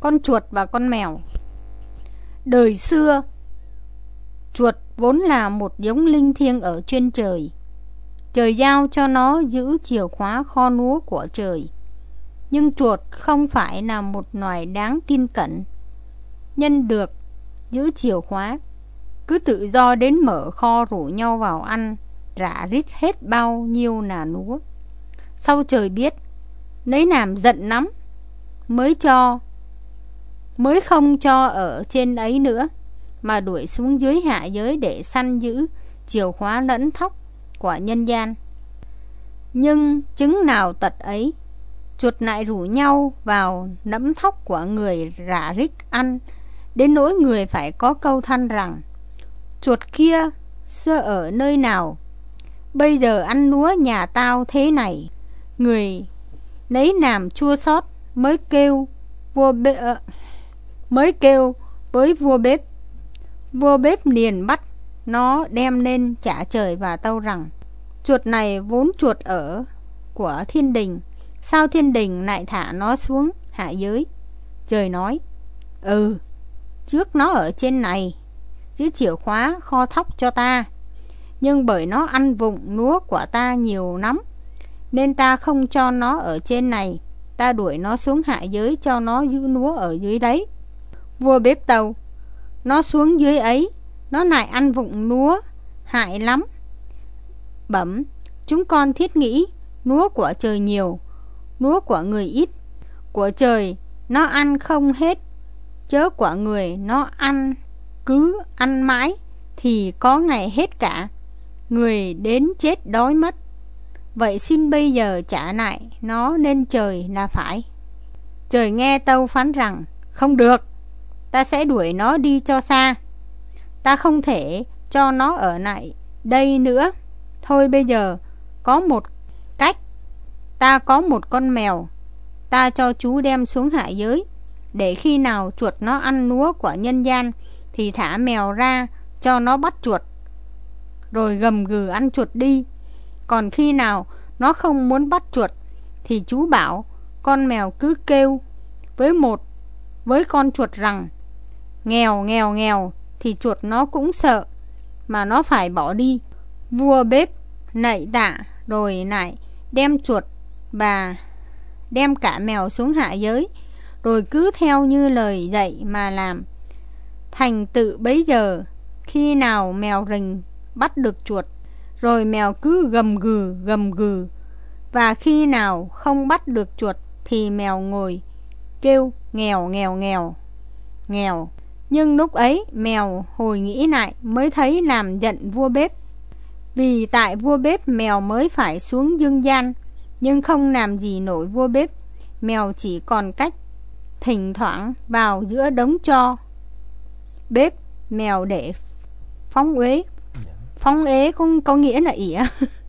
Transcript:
Con chuột và con mèo. Đời xưa, Chuột vốn là một giống linh thiêng ở trên trời. Trời giao cho nó giữ chìa khóa kho núa của trời. Nhưng chuột không phải là một loài đáng tin cẩn. Nhân được giữ chìa khóa, Cứ tự do đến mở kho rủ nhau vào ăn, Rã rít hết bao nhiêu là núa Sau trời biết, Nấy làm giận lắm, Mới cho Mới không cho ở trên ấy nữa Mà đuổi xuống dưới hạ giới để săn giữ Chìa khóa lẫn thóc của nhân gian. Nhưng chứng nào tật ấy Chuột lại rủ nhau vào nẫm thóc của người rả rích ăn Đến nỗi người phải có câu than rằng Chuột kia xưa ở nơi nào? Bây giờ ăn lúa nhà tao thế này Người lấy làm chua xót mới kêu vua bếp uh, mới kêu với vua bếp. Vua bếp liền bắt nó đem lên trả trời và tâu rằng, chuột này vốn chuột ở của thiên đình, sao thiên đình lại thả nó xuống hạ giới? Trời nói ừ trước nó ở trên này, giữ chìa khóa kho thóc cho ta, nhưng bởi nó ăn vụng lúa của ta nhiều lắm, nên ta không cho nó ở trên này, Ta đuổi nó xuống hạ giới cho nó giữ lúa ở dưới đấy. Vua bếp tàu. Nó xuống dưới ấy, Nó lại ăn vụng lúa, Hại lắm. Bẩm, Chúng con thiết nghĩ, Lúa của trời nhiều, Lúa của người ít. Của trời, Nó ăn không hết, Chớ của người nó ăn, Cứ ăn mãi, Thì có ngày hết cả. Người đến chết đói mất. Vậy xin bây giờ trả lại, Nó nên trời là phải. Trời nghe tâu phán rằng, Không được. Ta sẽ đuổi nó đi cho xa. Ta không thể cho nó ở lại đây nữa. Thôi bây giờ, Có một cách. Ta có một con mèo. Ta cho chú đem xuống hạ giới. Để khi nào chuột nó ăn lúa của nhân gian, Thì thả mèo ra Cho nó bắt chuột. Rồi gầm gừ ăn chuột đi. Còn khi nào nó không muốn bắt chuột, Thì chú bảo con mèo cứ kêu Với một, Với con chuột rằng Nghèo nghèo nghèo, Thì chuột nó cũng sợ Mà nó phải bỏ đi. Vua bếp nảy tạ Rồi lại đem chuột Và đem cả mèo xuống hạ giới, Rồi cứ theo như lời dạy mà làm. Thành tự bấy giờ, Khi nào mèo rình bắt được chuột, rồi mèo cứ gầm gừ gầm gừ. Và khi nào không bắt được chuột, Thì mèo ngồi Kêu nghèo nghèo nghèo Nghèo. Nhưng lúc ấy mèo hồi nghĩ lại Mới thấy làm giận vua bếp. Vì tại vua bếp mèo mới phải xuống dương gian Nhưng không làm gì nổi vua bếp. Mèo chỉ còn cách Thỉnh thoảng vào giữa đống cho. Bếp mèo để phóng uế. Phóng ế cũng có nghĩa là ỉa